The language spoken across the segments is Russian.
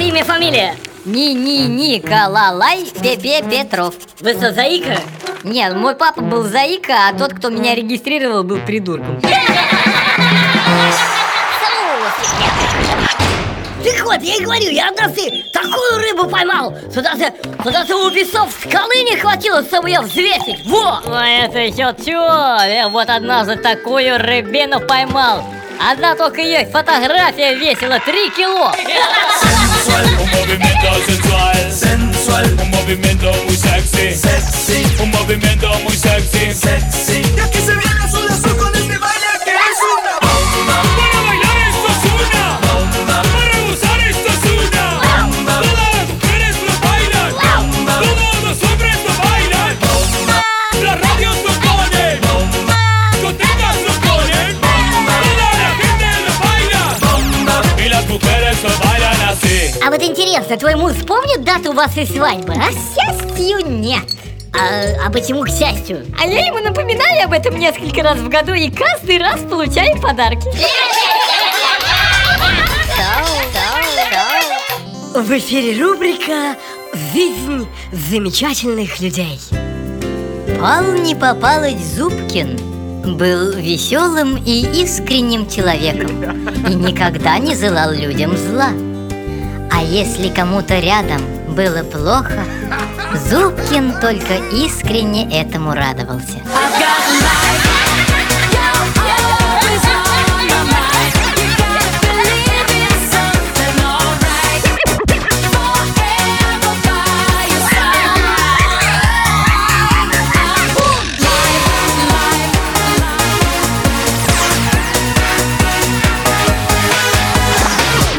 имя, фамилия? Ни-ни Николай Пепе Петров Вы что, заика? Нет, мой папа был заика, а тот, кто меня регистрировал, был придурком Так вот, я и говорю, я однажды такую рыбу поймал, что даже, что даже у весов скалы не хватило, чтобы ее взвесить. Во! А это еще чё? Я вот однажды такую рыбину поймал Одна только есть фотография весила 3 кило sexuell, um Movimiento sensual. А вот интересно, твой муж помнит дату вашей свадьбы? А к счастью нет. А, а почему к счастью? А я ему напоминаю об этом несколько раз в году и каждый раз получаю подарки В эфире рубрика «Жизнь замечательных людей». Пал не Палыч Зубкин был веселым и искренним человеком и никогда не желал людям зла. А если кому-то рядом было плохо, Зубкин только искренне этому радовался.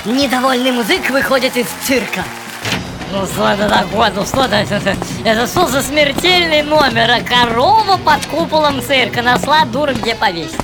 Недовольный музык выходит из цирка. Ну что это такое? Ну что это? Это, это что за смертельный номер? А корова под куполом цирка нашла дура где повесить.